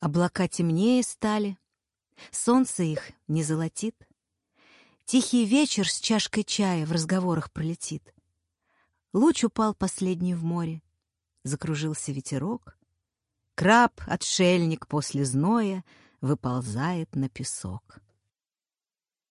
Облака темнее стали, солнце их не золотит. Тихий вечер с чашкой чая в разговорах пролетит. Луч упал последний в море, закружился ветерок. Краб, отшельник после зноя, выползает на песок.